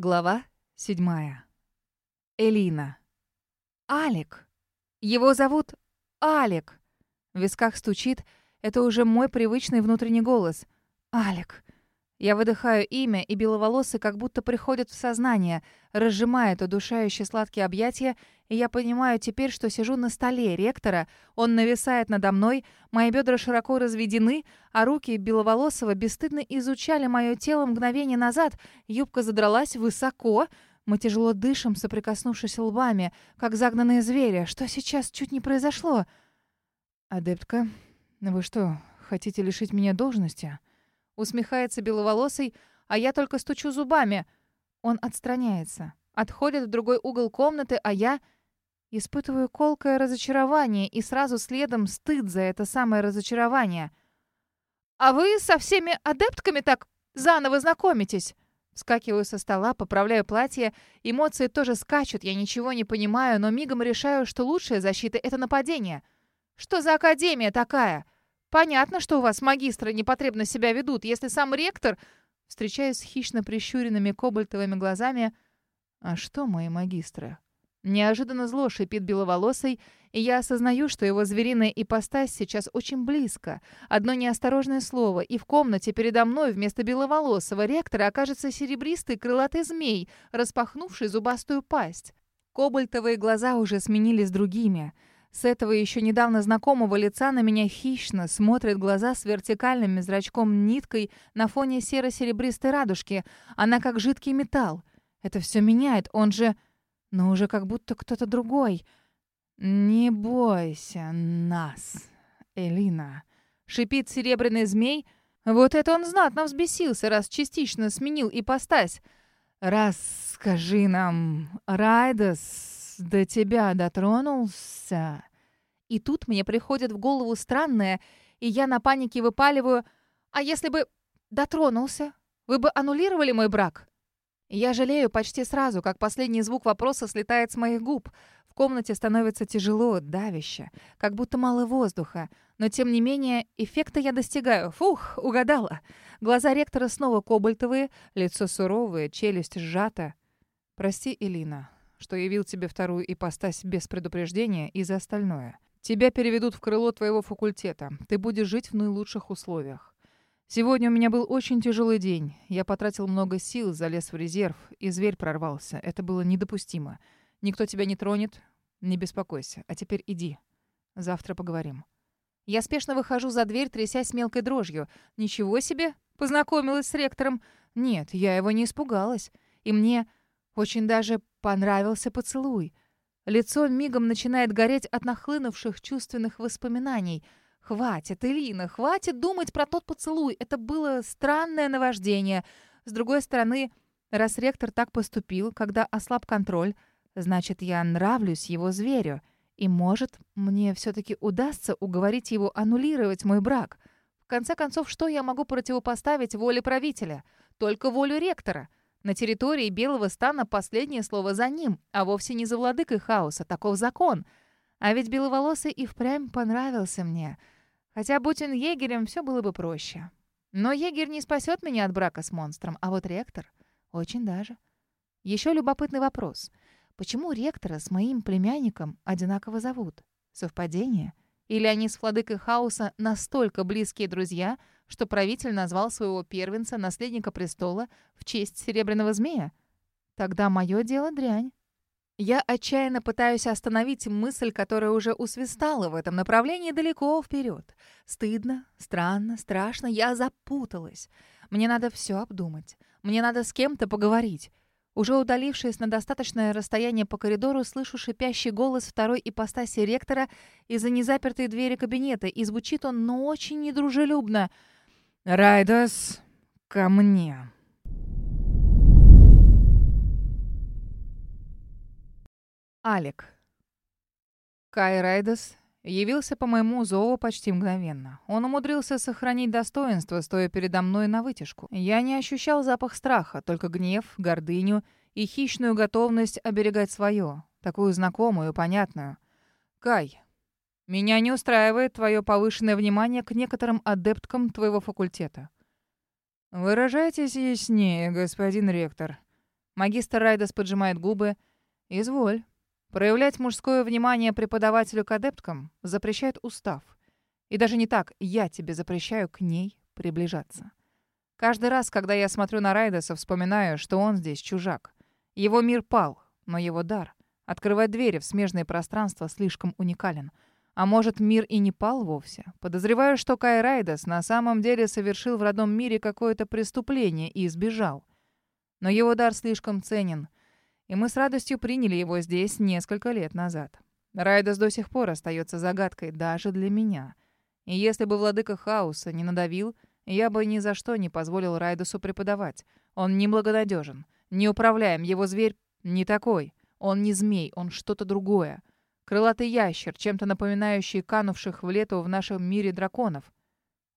Глава седьмая. Элина. Алик. Его зовут Алик. В висках стучит. Это уже мой привычный внутренний голос. Алик. Я выдыхаю имя, и беловолосый как будто приходит в сознание, разжимает удушающие сладкие объятия, и я понимаю теперь, что сижу на столе ректора, он нависает надо мной, мои бедра широко разведены, а руки беловолосого бесстыдно изучали мое тело мгновение назад, юбка задралась высоко, мы тяжело дышим, соприкоснувшись лбами, как загнанные звери. Что сейчас чуть не произошло? «Адептка, вы что, хотите лишить меня должности?» Усмехается беловолосый, а я только стучу зубами. Он отстраняется, отходит в другой угол комнаты, а я испытываю колкое разочарование и сразу следом стыд за это самое разочарование. «А вы со всеми адептками так заново знакомитесь?» Вскакиваю со стола, поправляю платье. Эмоции тоже скачут, я ничего не понимаю, но мигом решаю, что лучшая защита — это нападение. «Что за академия такая?» Понятно, что у вас магистры непотребно себя ведут, если сам ректор... Встречаюсь с хищно прищуренными кобальтовыми глазами. А что мои магистры? Неожиданно зло шипит беловолосый, и я осознаю, что его звериная ипостась сейчас очень близко. Одно неосторожное слово, и в комнате передо мной вместо беловолосого ректора окажется серебристый крылатый змей, распахнувший зубастую пасть. Кобальтовые глаза уже сменились другими — с этого еще недавно знакомого лица на меня хищно смотрят глаза с вертикальным зрачком-ниткой на фоне серо-серебристой радужки. Она как жидкий металл. Это все меняет, он же... Но уже как будто кто-то другой. «Не бойся нас, Элина», — шипит серебряный змей. Вот это он знатно взбесился, раз частично сменил ипостась. «Расскажи нам, Райдас, до тебя дотронулся?» И тут мне приходит в голову странное, и я на панике выпаливаю, «А если бы дотронулся? Вы бы аннулировали мой брак?» Я жалею почти сразу, как последний звук вопроса слетает с моих губ. В комнате становится тяжело, давяще, как будто мало воздуха. Но, тем не менее, эффекта я достигаю. Фух, угадала. Глаза ректора снова кобальтовые, лицо суровое, челюсть сжата. «Прости, Элина, что явил тебе вторую ипостась без предупреждения и за остальное. Тебя переведут в крыло твоего факультета. Ты будешь жить в наилучших условиях. Сегодня у меня был очень тяжелый день. Я потратил много сил, залез в резерв, и зверь прорвался. Это было недопустимо. Никто тебя не тронет. Не беспокойся. А теперь иди. Завтра поговорим. Я спешно выхожу за дверь, трясясь мелкой дрожью. Ничего себе! Познакомилась с ректором. Нет, я его не испугалась. И мне очень даже понравился поцелуй. Лицо мигом начинает гореть от нахлынувших чувственных воспоминаний. Хватит, Элина, хватит думать про тот поцелуй. Это было странное наваждение. С другой стороны, раз ректор так поступил, когда ослаб контроль, значит, я нравлюсь его зверю. И, может, мне все-таки удастся уговорить его аннулировать мой брак. В конце концов, что я могу противопоставить воле правителя? Только волю ректора. На территории Белого стана последнее слово за ним, а вовсе не за владыкой хаоса. Таков закон. А ведь Беловолосый и впрямь понравился мне. Хотя, будь он егерем, все было бы проще. Но егерь не спасет меня от брака с монстром, а вот ректор — очень даже. Еще любопытный вопрос. Почему ректора с моим племянником одинаково зовут? Совпадение? Или они с владыкой хаоса настолько близкие друзья — что правитель назвал своего первенца, наследника престола, в честь серебряного змея? Тогда мое дело дрянь. Я отчаянно пытаюсь остановить мысль, которая уже усвистала в этом направлении далеко вперед. Стыдно, странно, страшно, я запуталась. Мне надо все обдумать. Мне надо с кем-то поговорить. Уже удалившись на достаточное расстояние по коридору, слышу шипящий голос второй ипостаси ректора из-за незапертой двери кабинета, и звучит он, но очень недружелюбно — «Райдас, ко мне!» Алик. Кай Райдас явился по моему зову почти мгновенно. Он умудрился сохранить достоинство, стоя передо мной на вытяжку. Я не ощущал запах страха, только гнев, гордыню и хищную готовность оберегать свое, такую знакомую, понятную. «Кай, меня не устраивает твое повышенное внимание к некоторым адепткам твоего факультета. Выражайтесь яснее, господин ректор. Магистр Райдас поджимает губы. «Изволь. Проявлять мужское внимание преподавателю к адепткам запрещает устав. И даже не так, я тебе запрещаю к ней приближаться. Каждый раз, когда я смотрю на Райдаса, вспоминаю, что он здесь чужак. Его мир пал, но его дар — открывать двери в смежные пространства слишком уникален. А может, мир и не пал вовсе? Подозреваю, что Кай Райдас на самом деле совершил в родном мире какое-то преступление и сбежал. Но его дар слишком ценен, и мы с радостью приняли его здесь несколько лет назад. Райдас до сих пор остается загадкой даже для меня. И если бы владыка хаоса не надавил, я бы ни за что не позволил Райдасу преподавать. Он неблагонадежен, неуправляем, его зверь не такой. Он не змей, он что-то другое. Крылатый ящер, чем-то напоминающий канувших в лету в нашем мире драконов.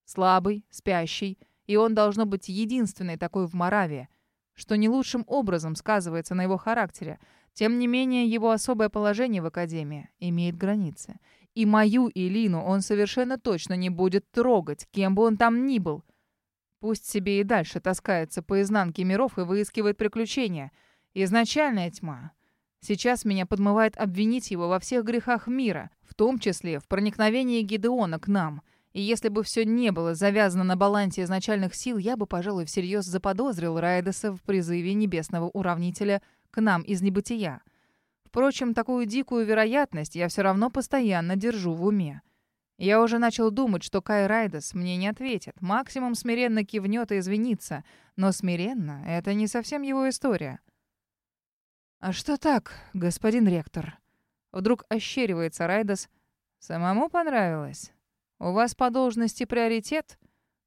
Слабый, спящий, и он должно быть единственный такой в Моравии — что не лучшим образом сказывается на его характере. Тем не менее, его особое положение в Академии имеет границы. И мою Илину он совершенно точно не будет трогать, кем бы он там ни был. Пусть себе и дальше таскается по изнанке миров и выискивает приключения. Изначальная тьма. Сейчас меня подмывает обвинить его во всех грехах мира, в том числе в проникновении Гидеона к нам — и если бы все не было завязано на балансе изначальных сил, я бы, пожалуй, всерьез заподозрил Райдеса в призыве небесного уравнителя к нам из небытия. Впрочем, такую дикую вероятность я все равно постоянно держу в уме. Я уже начал думать, что Кай Райдес мне не ответит. Максимум смиренно кивнет и извинится. Но смиренно — это не совсем его история. «А что так, господин ректор?» Вдруг ощеривается Райдес. «Самому понравилось?» «У вас по должности приоритет?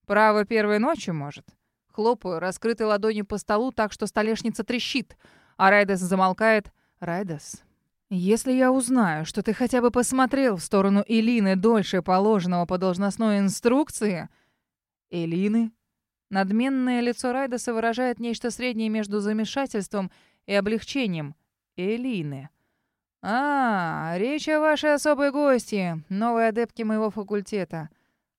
Право первой ночи, может?» Хлопаю, раскрытой ладонью по столу так, что столешница трещит. А Райдес замолкает. «Райдес, если я узнаю, что ты хотя бы посмотрел в сторону Элины дольше положенного по должностной инструкции...» «Элины?» Надменное лицо Райдеса выражает нечто среднее между замешательством и облегчением. «Элины». «А, речь о вашей особой гости, новой адептке моего факультета».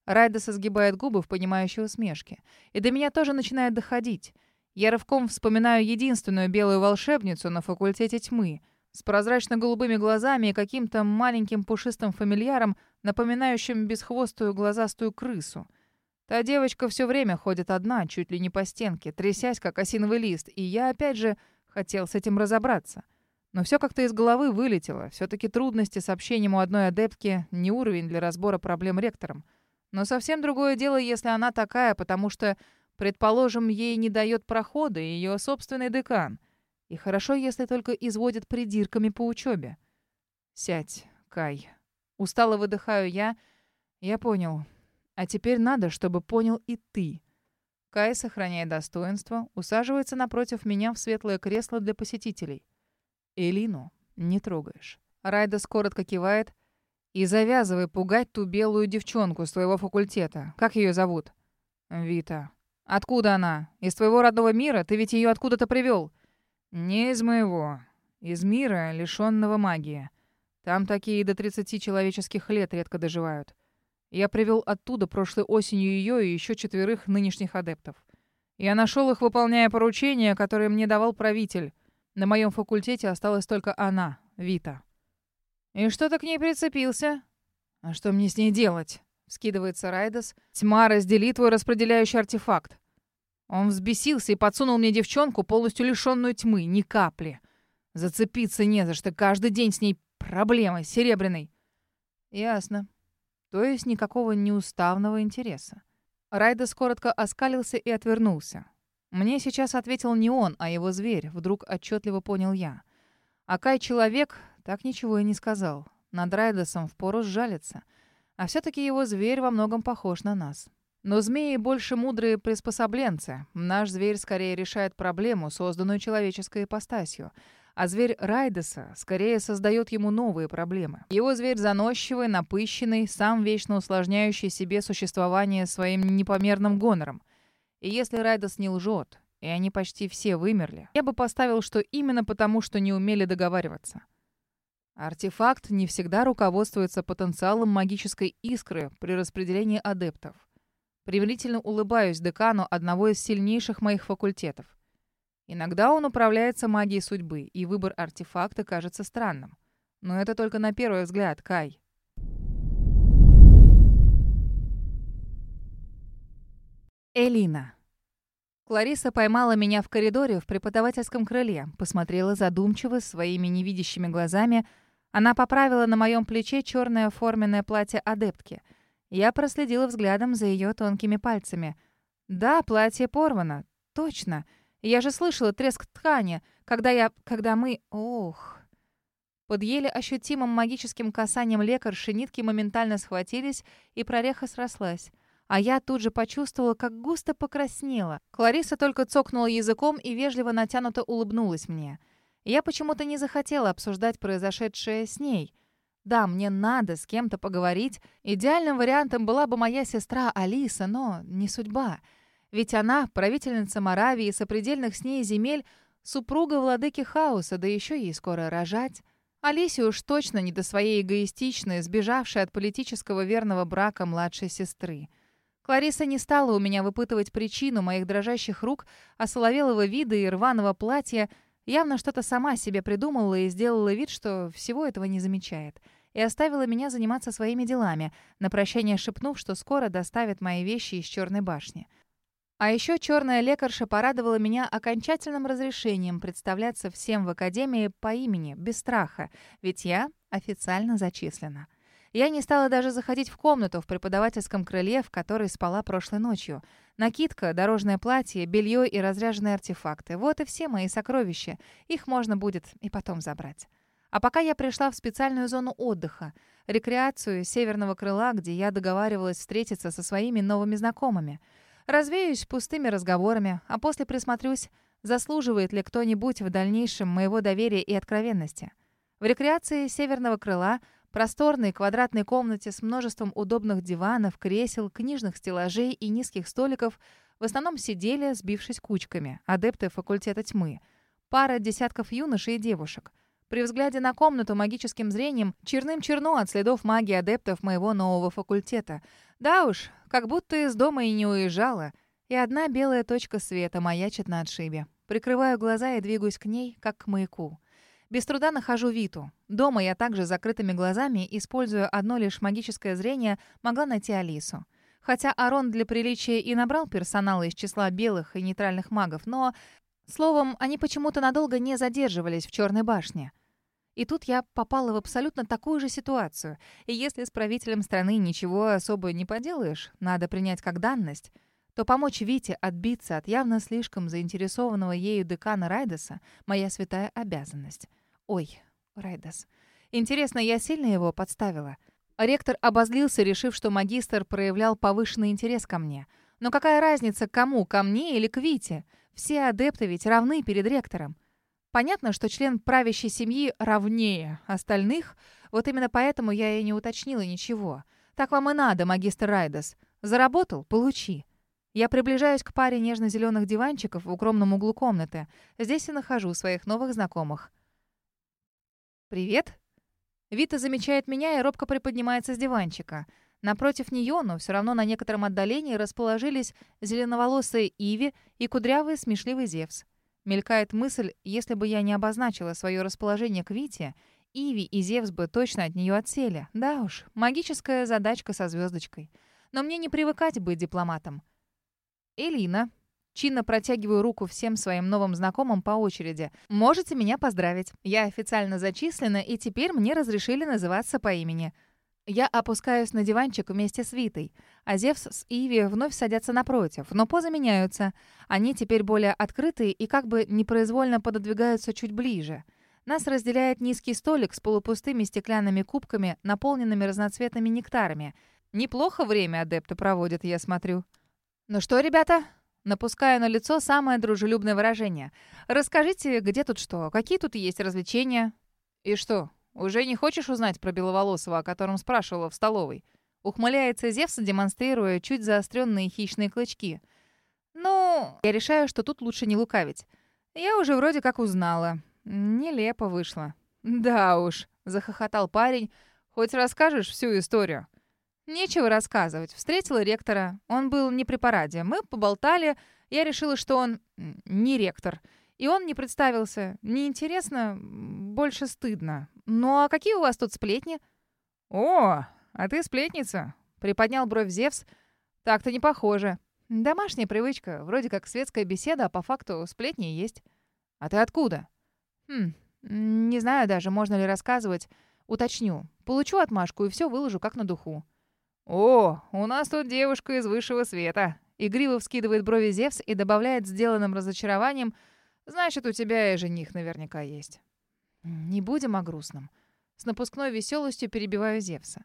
Райдес сгибает губы в понимающей усмешке. И до меня тоже начинает доходить. Я рывком вспоминаю единственную белую волшебницу на факультете тьмы с прозрачно-голубыми глазами и каким-то маленьким пушистым фамильяром, напоминающим бесхвостую глазастую крысу. Та девочка все время ходит одна, чуть ли не по стенке, трясясь, как осиновый лист, и я, опять же, хотел с этим разобраться. Но все как-то из головы вылетело. Все-таки трудности с общением у одной адептки не уровень для разбора проблем ректором. Но совсем другое дело, если она такая, потому что, предположим, ей не дает прохода ее собственный декан. И хорошо, если только изводит придирками по учебе. «Сядь, Кай». Устало выдыхаю я. «Я понял. А теперь надо, чтобы понял и ты». Кай, сохраняя достоинство, усаживается напротив меня в светлое кресло для посетителей. Элину не трогаешь. Райдас коротко кивает. И завязывай пугать ту белую девчонку с твоего факультета. Как ее зовут? Вита. Откуда она? Из твоего родного мира? Ты ведь ее откуда-то привел? Не из моего. Из мира, лишенного магии. Там такие до 30 человеческих лет редко доживают. Я привел оттуда прошлой осенью ее и еще четверых нынешних адептов. Я нашел их, выполняя поручения, которые мне давал правитель. На моем факультете осталась только она, Вита. «И что ты к ней прицепился?» «А что мне с ней делать?» — скидывается Райдас. «Тьма, раздели твой распределяющий артефакт». Он взбесился и подсунул мне девчонку, полностью лишенную тьмы, ни капли. Зацепиться не за что, каждый день с ней проблемы, серебряной. Ясно. То есть никакого неуставного интереса. Райдас коротко оскалился и отвернулся. Мне сейчас ответил не он, а его зверь, вдруг отчетливо понял я. А Кай человек так ничего и не сказал. Над Райдосом впору сжалится. А все-таки его зверь во многом похож на нас. Но змеи больше мудрые приспособленцы. Наш зверь скорее решает проблему, созданную человеческой ипостасью. А зверь Райдеса скорее создает ему новые проблемы. Его зверь заносчивый, напыщенный, сам вечно усложняющий себе существование своим непомерным гонором. И если Райдас не лжет, и они почти все вымерли, я бы поставил, что именно потому, что не умели договариваться. Артефакт не всегда руководствуется потенциалом магической искры при распределении адептов. Примирительно улыбаюсь декану одного из сильнейших моих факультетов. Иногда он управляется магией судьбы, и выбор артефакта кажется странным. Но это только на первый взгляд, Кай. Элина. Клариса поймала меня в коридоре в преподавательском крыле, посмотрела задумчиво своими невидящими глазами. Она поправила на моем плече черное форменное платье адептки. Я проследила взглядом за ее тонкими пальцами. Да, платье порвано. Точно. Я же слышала треск ткани, когда я... когда мы... Ох... Под еле ощутимым магическим касанием лекарши нитки моментально схватились, и прореха срослась. А я тут же почувствовала, как густо покраснела. Клариса только цокнула языком и вежливо натянуто улыбнулась мне. Я почему-то не захотела обсуждать произошедшее с ней. Да, мне надо с кем-то поговорить. Идеальным вариантом была бы моя сестра Алиса, но не судьба. Ведь она, правительница Моравии, сопредельных с ней земель, супруга владыки хаоса, да еще ей скоро рожать. Алисе уж точно не до своей эгоистичной, сбежавшей от политического верного брака младшей сестры. Клариса не стала у меня выпытывать причину моих дрожащих рук, а соловелого вида и рваного платья явно что-то сама себе придумала и сделала вид, что всего этого не замечает. И оставила меня заниматься своими делами, на прощание шепнув, что скоро доставит мои вещи из Черной башни. А еще черная лекарша порадовала меня окончательным разрешением представляться всем в академии по имени, без страха, ведь я официально зачислена. Я не стала даже заходить в комнату в преподавательском крыле, в которой спала прошлой ночью. Накидка, дорожное платье, белье и разряженные артефакты. Вот и все мои сокровища. Их можно будет и потом забрать. А пока я пришла в специальную зону отдыха, рекреацию северного крыла, где я договаривалась встретиться со своими новыми знакомыми. Развеюсь пустыми разговорами, а после присмотрюсь, заслуживает ли кто-нибудь в дальнейшем моего доверия и откровенности. В рекреации северного крыла – просторной квадратной комнате с множеством удобных диванов, кресел, книжных стеллажей и низких столиков в основном сидели, сбившись кучками, адепты факультета тьмы. Пара десятков юношей и девушек. При взгляде на комнату магическим зрением черным черно от следов магии адептов моего нового факультета. Да уж, как будто из дома и не уезжала. И одна белая точка света маячит на отшибе. Прикрываю глаза и двигаюсь к ней, как к маяку. Без труда нахожу Виту. Дома я также закрытыми глазами, используя одно лишь магическое зрение, могла найти Алису. Хотя Арон для приличия и набрал персонала из числа белых и нейтральных магов, но... Словом, они почему-то надолго не задерживались в Черной башне. И тут я попала в абсолютно такую же ситуацию. И если с правителем страны ничего особо не поделаешь, надо принять как данность, то помочь Вите отбиться от явно слишком заинтересованного ею декана Райдеса — моя святая обязанность. Ой, Райдес. Интересно, я сильно его подставила? Ректор обозлился, решив, что магистр проявлял повышенный интерес ко мне. Но какая разница, кому, ко мне или к Вите? Все адепты ведь равны перед ректором. Понятно, что член правящей семьи равнее остальных, вот именно поэтому я и не уточнила ничего. Так вам и надо, магистр Райдес. Заработал — получи. Я приближаюсь к паре нежно-зеленых диванчиков в укромном углу комнаты. Здесь и нахожу своих новых знакомых. «Привет!» Вита замечает меня и робко приподнимается с диванчика. Напротив нее, но все равно на некотором отдалении, расположились зеленоволосые Иви и кудрявый смешливый Зевс. Мелькает мысль, если бы я не обозначила свое расположение к Вите, Иви и Зевс бы точно от нее отсели. Да уж, магическая задачка со звездочкой. Но мне не привыкать быть дипломатом. Элина. Чинно протягиваю руку всем своим новым знакомым по очереди. Можете меня поздравить. Я официально зачислена, и теперь мне разрешили называться по имени. Я опускаюсь на диванчик вместе с Витой, а Зевс с Иви вновь садятся напротив, но позы меняются. Они теперь более открытые и как бы непроизвольно пододвигаются чуть ближе. Нас разделяет низкий столик с полупустыми стеклянными кубками, наполненными разноцветными нектарами. Неплохо время адепты проводят, я смотрю. «Ну что, ребята?» Напускаю на лицо самое дружелюбное выражение. «Расскажите, где тут что? Какие тут есть развлечения?» «И что, уже не хочешь узнать про Беловолосого, о котором спрашивала в столовой?» Ухмыляется Зевс, демонстрируя чуть заостренные хищные клычки. «Ну...» Я решаю, что тут лучше не лукавить. Я уже вроде как узнала. Нелепо вышло. «Да уж», — захохотал парень. «Хоть расскажешь всю историю?» Нечего рассказывать. Встретила ректора. Он был не при параде. Мы поболтали. Я решила, что он не ректор. И он не представился. Неинтересно, больше стыдно. Ну а какие у вас тут сплетни? О, а ты сплетница? Приподнял бровь Зевс. Так-то не похоже. Домашняя привычка. Вроде как светская беседа, а по факту сплетни есть. А ты откуда? Хм, не знаю даже, можно ли рассказывать. Уточню. Получу отмашку и все выложу как на духу. «О, у нас тут девушка из высшего света!» Игриво вскидывает брови Зевс и добавляет сделанным разочарованием – Значит, у тебя и жених наверняка есть. Не будем о грустном. С напускной веселостью перебиваю Зевса.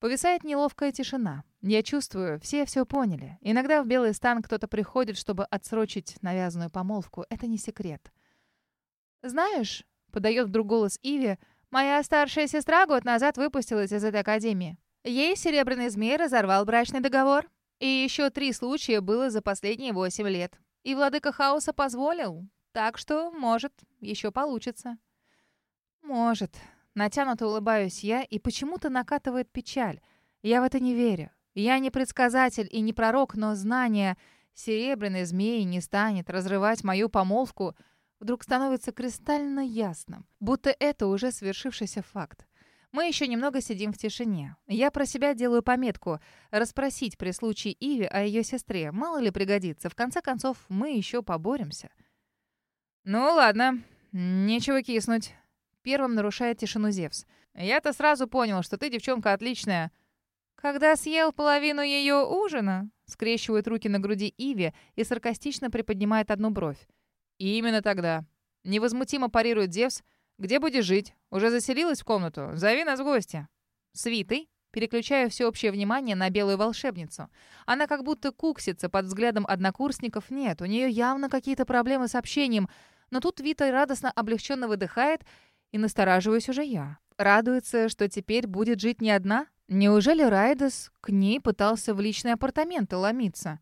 Повисает неловкая тишина. Я чувствую, все все поняли. Иногда в Белый стан кто-то приходит, чтобы отсрочить навязанную помолвку. Это не секрет. «Знаешь», — подает вдруг голос Иви, «моя старшая сестра год назад выпустилась из этой академии. Ей Серебряный Змей разорвал брачный договор. И еще три случая было за последние восемь лет. И Владыка Хаоса позволил. Так что, может, еще получится. Может. Натянуто улыбаюсь я, и почему-то накатывает печаль. Я в это не верю. Я не предсказатель и не пророк, но знание серебряной змеи не станет разрывать мою помолвку вдруг становится кристально ясным, будто это уже свершившийся факт. Мы еще немного сидим в тишине. Я про себя делаю пометку расспросить при случае Иви о ее сестре. Мало ли пригодится. В конце концов, мы еще поборемся. «Ну ладно, нечего киснуть». Первым нарушает тишину Зевс. «Я-то сразу понял, что ты девчонка отличная». «Когда съел половину ее ужина?» Скрещивает руки на груди Иви и саркастично приподнимает одну бровь. И именно тогда. Невозмутимо парирует Зевс. «Где будешь жить? Уже заселилась в комнату? Зови нас в гости». «Свитой?» Переключаю всеобщее внимание на белую волшебницу. Она как будто куксится под взглядом однокурсников. Нет, у нее явно какие-то проблемы с общением — но тут Вита радостно облегченно выдыхает, и настораживаюсь уже я. Радуется, что теперь будет жить не одна? Неужели Райдес к ней пытался в личные апартаменты ломиться?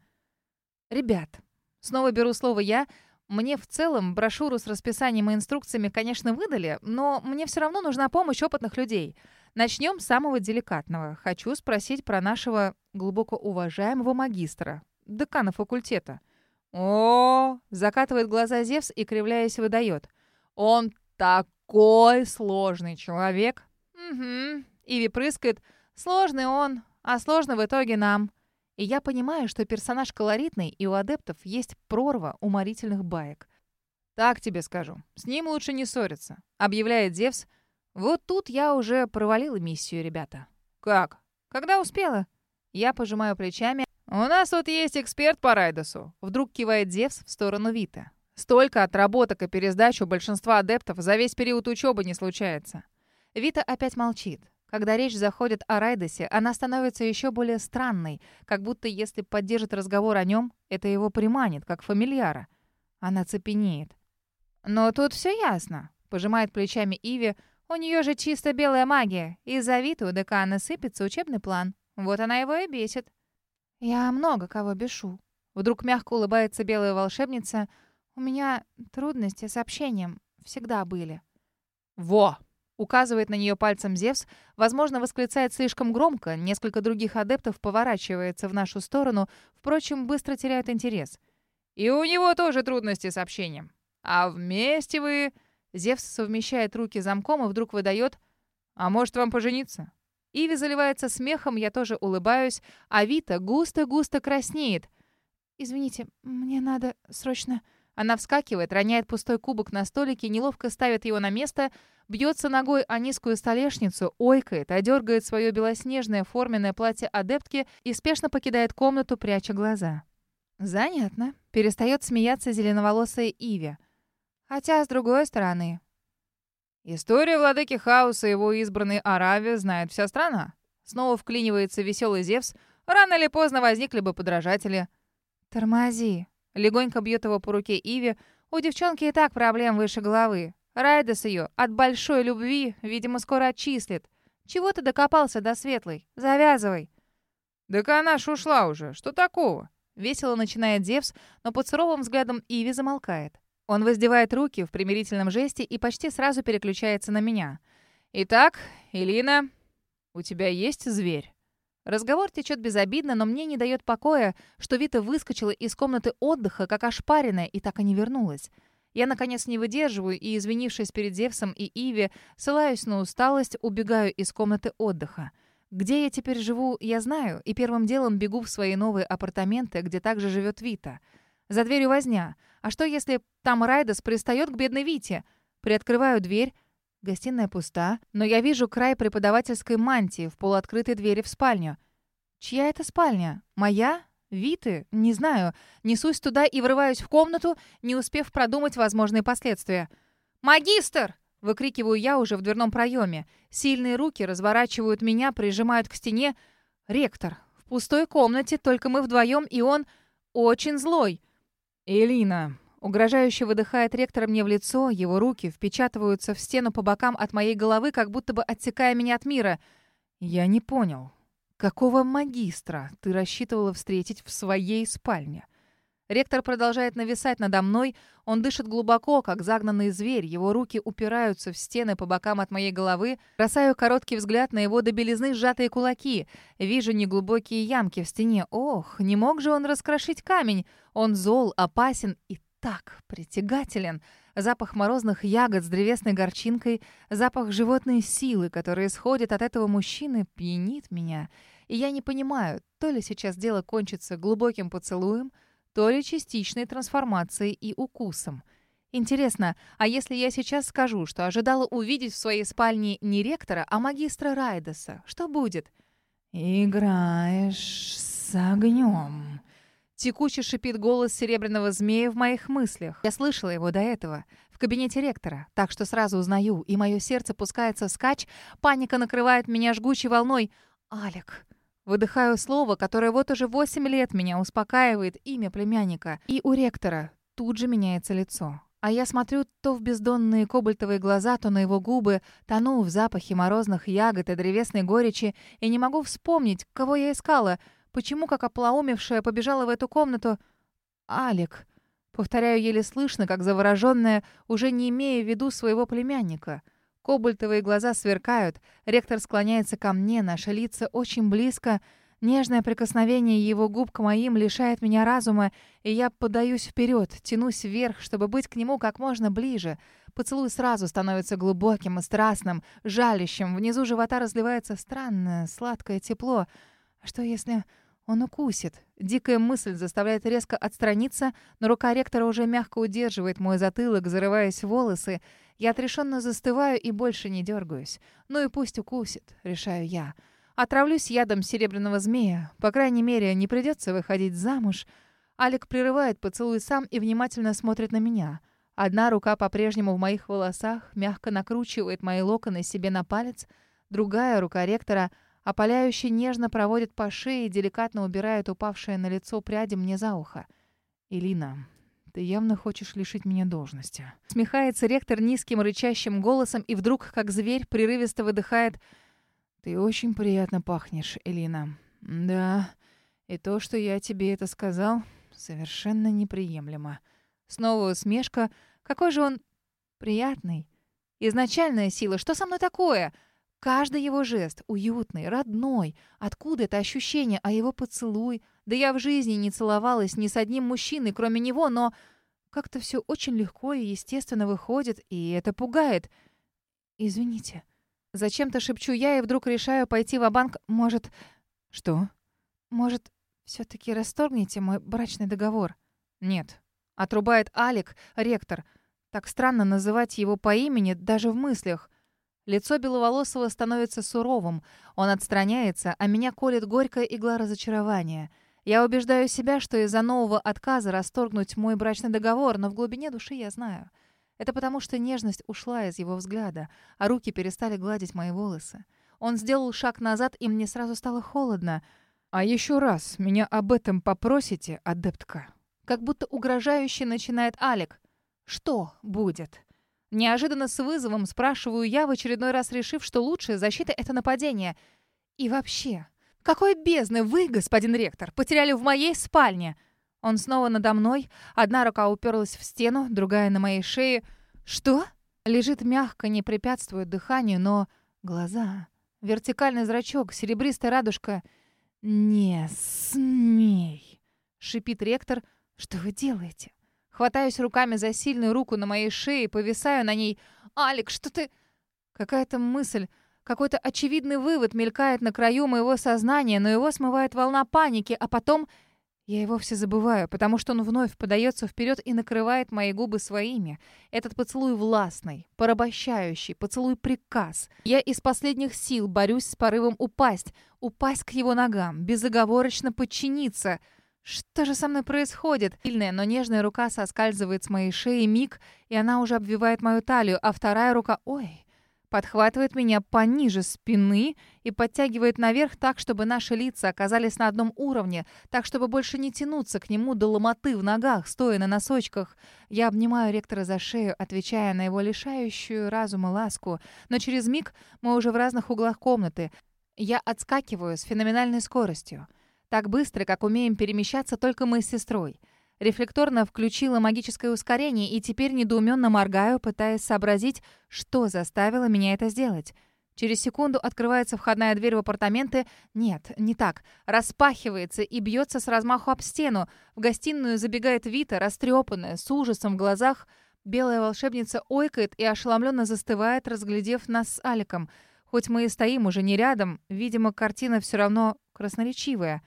Ребят, снова беру слово я. Мне в целом брошюру с расписанием и инструкциями, конечно, выдали, но мне все равно нужна помощь опытных людей. Начнем с самого деликатного. Хочу спросить про нашего глубоко уважаемого магистра, декана факультета. О, закатывает глаза Зевс и, кривляясь, выдает. Он такой сложный человек. Угу. Иви прыскает. Сложный он, а сложно в итоге нам. И я понимаю, что персонаж колоритный, и у адептов есть прорва уморительных баек. «Так тебе скажу. С ним лучше не ссориться», — объявляет Зевс. Вот тут я уже провалила миссию, ребята. «Как? Когда успела?» Я пожимаю плечами, «У нас тут есть эксперт по Райдосу», — вдруг кивает Зевс в сторону Вита. «Столько отработок и пересдач у большинства адептов за весь период учебы не случается». Вита опять молчит. Когда речь заходит о Райдосе, она становится еще более странной, как будто если поддержит разговор о нем, это его приманит, как фамильяра. Она цепенеет. «Но тут все ясно», — пожимает плечами Иви. «У нее же чисто белая магия. Из-за Виты у декана сыпется учебный план. Вот она его и бесит». «Я много кого бешу». Вдруг мягко улыбается белая волшебница. «У меня трудности с общением всегда были». «Во!» — указывает на нее пальцем Зевс. Возможно, восклицает слишком громко. Несколько других адептов поворачивается в нашу сторону. Впрочем, быстро теряют интерес. «И у него тоже трудности с общением. А вместе вы...» Зевс совмещает руки замком и вдруг выдает «А может, вам пожениться?» Иви заливается смехом, я тоже улыбаюсь, а Вита густо-густо краснеет. «Извините, мне надо срочно...» Она вскакивает, роняет пустой кубок на столике, неловко ставит его на место, бьется ногой о низкую столешницу, ойкает, одергает свое белоснежное форменное платье адептки и спешно покидает комнату, пряча глаза. «Занятно», — перестает смеяться зеленоволосая Иви. «Хотя, с другой стороны, История владыки хаоса и его избранной Аравии знает вся страна. Снова вклинивается веселый Зевс. Рано или поздно возникли бы подражатели. «Тормози!» Легонько бьет его по руке Иви. «У девчонки и так проблем выше головы. Райдес ее от большой любви, видимо, скоро отчислит. Чего ты докопался до светлой? Завязывай!» «Так она ж ушла уже. Что такого?» Весело начинает Зевс, но под суровым взглядом Иви замолкает. Он воздевает руки в примирительном жесте и почти сразу переключается на меня. «Итак, Элина, у тебя есть зверь?» Разговор течет безобидно, но мне не дает покоя, что Вита выскочила из комнаты отдыха, как ошпаренная, и так и не вернулась. Я, наконец, не выдерживаю и, извинившись перед Зевсом и Иви, ссылаюсь на усталость, убегаю из комнаты отдыха. Где я теперь живу, я знаю, и первым делом бегу в свои новые апартаменты, где также живет Вита. За дверью возня. А что, если там Райдас пристает к бедной Вите? Приоткрываю дверь. Гостиная пуста, но я вижу край преподавательской мантии в полуоткрытой двери в спальню. Чья это спальня? Моя? Виты? Не знаю. Несусь туда и врываюсь в комнату, не успев продумать возможные последствия. «Магистр!» — выкрикиваю я уже в дверном проеме. Сильные руки разворачивают меня, прижимают к стене. «Ректор! В пустой комнате, только мы вдвоем, и он очень злой!» «Элина!» Угрожающе выдыхает ректор мне в лицо, его руки впечатываются в стену по бокам от моей головы, как будто бы отсекая меня от мира. «Я не понял. Какого магистра ты рассчитывала встретить в своей спальне? Ректор продолжает нависать надо мной. Он дышит глубоко, как загнанный зверь. Его руки упираются в стены по бокам от моей головы. Бросаю короткий взгляд на его до белизны сжатые кулаки. Вижу неглубокие ямки в стене. Ох, не мог же он раскрошить камень. Он зол, опасен и так притягателен. Запах морозных ягод с древесной горчинкой, запах животной силы, который исходит от этого мужчины, пьянит меня. И я не понимаю, то ли сейчас дело кончится глубоким поцелуем, то ли частичной трансформацией и укусом. Интересно, а если я сейчас скажу, что ожидала увидеть в своей спальне не ректора, а магистра Райдеса, что будет? «Играешь с огнем», Текуче шипит голос серебряного змея в моих мыслях. Я слышала его до этого, в кабинете ректора, так что сразу узнаю, и мое сердце пускается вскачь, паника накрывает меня жгучей волной. «Алик». Выдыхаю слово, которое вот уже восемь лет меня успокаивает, имя племянника. И у ректора тут же меняется лицо. А я смотрю то в бездонные кобальтовые глаза, то на его губы, тону в запахе морозных ягод и древесной горечи, и не могу вспомнить, кого я искала — Почему, как оплоумевшая, побежала в эту комнату? «Алик». Повторяю еле слышно, как завороженная, уже не имея в виду своего племянника. Кобальтовые глаза сверкают. Ректор склоняется ко мне, наши лица очень близко. Нежное прикосновение его губ к моим лишает меня разума, и я подаюсь вперед, тянусь вверх, чтобы быть к нему как можно ближе. Поцелуй сразу становится глубоким и страстным, жалящим. Внизу живота разливается странное, сладкое тепло. А что если... Он укусит. Дикая мысль заставляет резко отстраниться, но рука ректора уже мягко удерживает мой затылок, зарываясь в волосы. Я отрешенно застываю и больше не дергаюсь. Ну и пусть укусит, решаю я. Отравлюсь ядом серебряного змея. По крайней мере, не придется выходить замуж. Алик прерывает поцелуй сам и внимательно смотрит на меня. Одна рука по-прежнему в моих волосах, мягко накручивает мои локоны себе на палец. Другая рука ректора — Опаляющий нежно проводит по шее и деликатно убирает упавшее на лицо пряди мне за ухо. «Элина, ты явно хочешь лишить меня должности». Смехается ректор низким рычащим голосом и вдруг, как зверь, прерывисто выдыхает «Ты очень приятно пахнешь, Элина». «Да, и то, что я тебе это сказал, совершенно неприемлемо». Снова усмешка. «Какой же он приятный». «Изначальная сила, что со мной такое?» Каждый его жест уютный, родной. Откуда это ощущение, а его поцелуй? Да я в жизни не целовалась ни с одним мужчиной, кроме него, но как-то все очень легко и естественно выходит, и это пугает. Извините. Зачем-то шепчу я и вдруг решаю пойти в банк Может... Что? Может, все таки расторгнете мой брачный договор? Нет. Отрубает Алик, ректор. Так странно называть его по имени даже в мыслях. Лицо Беловолосого становится суровым. Он отстраняется, а меня колет горькая игла разочарования. Я убеждаю себя, что из-за нового отказа расторгнуть мой брачный договор, но в глубине души я знаю. Это потому, что нежность ушла из его взгляда, а руки перестали гладить мои волосы. Он сделал шаг назад, и мне сразу стало холодно. «А еще раз меня об этом попросите, адептка?» Как будто угрожающе начинает Алик. «Что будет?» Неожиданно с вызовом спрашиваю я, в очередной раз решив, что лучшая защита — это нападение. И вообще, какой бездны вы, господин ректор, потеряли в моей спальне? Он снова надо мной, одна рука уперлась в стену, другая на моей шее. Что? Лежит мягко, не препятствует дыханию, но глаза... Вертикальный зрачок, серебристая радужка. «Не смей!» — шипит ректор. «Что вы делаете?» Хватаюсь руками за сильную руку на моей шее, повисаю на ней. «Алик, что ты...» Какая-то мысль, какой-то очевидный вывод мелькает на краю моего сознания, но его смывает волна паники, а потом я и вовсе забываю, потому что он вновь подается вперед и накрывает мои губы своими. Этот поцелуй властный, порабощающий, поцелуй-приказ. Я из последних сил борюсь с порывом упасть, упасть к его ногам, безоговорочно подчиниться. Что же со мной происходит? Сильная, но нежная рука соскальзывает с моей шеи миг, и она уже обвивает мою талию, а вторая рука... Ой, подхватывает меня пониже спины и подтягивает наверх так, чтобы наши лица оказались на одном уровне, так, чтобы больше не тянуться к нему до ломоты в ногах, стоя на носочках. Я обнимаю ректора за шею, отвечая на его лишающую разума ласку, но через миг мы уже в разных углах комнаты. Я отскакиваю с феноменальной скоростью. Так быстро, как умеем перемещаться только мы с сестрой. Рефлекторно включила магическое ускорение и теперь недоуменно моргаю, пытаясь сообразить, что заставило меня это сделать. Через секунду открывается входная дверь в апартаменты. Нет, не так. Распахивается и бьется с размаху об стену. В гостиную забегает Вита, растрепанная, с ужасом в глазах. Белая волшебница ойкает и ошеломленно застывает, разглядев нас с Аликом. Хоть мы и стоим уже не рядом, видимо, картина все равно красноречивая.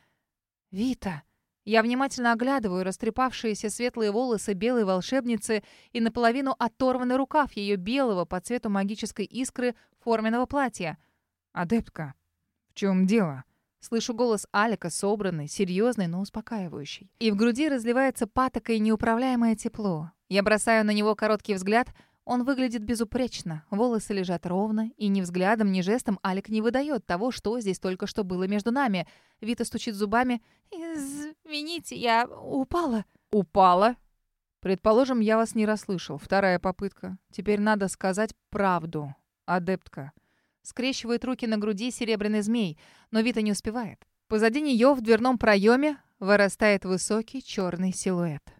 «Вита!» Я внимательно оглядываю растрепавшиеся светлые волосы белой волшебницы и наполовину оторванный рукав ее белого по цвету магической искры форменного платья. «Адептка, в чем дело?» Слышу голос Алика, собранный, серьезный, но успокаивающий. И в груди разливается патокой неуправляемое тепло. Я бросаю на него короткий взгляд — он выглядит безупречно, волосы лежат ровно, и ни взглядом, ни жестом Алик не выдает того, что здесь только что было между нами. Вита стучит зубами. «Извините, я упала». «Упала?» «Предположим, я вас не расслышал. Вторая попытка. Теперь надо сказать правду, адептка». Скрещивает руки на груди серебряный змей, но Вита не успевает. Позади нее в дверном проеме вырастает высокий черный силуэт.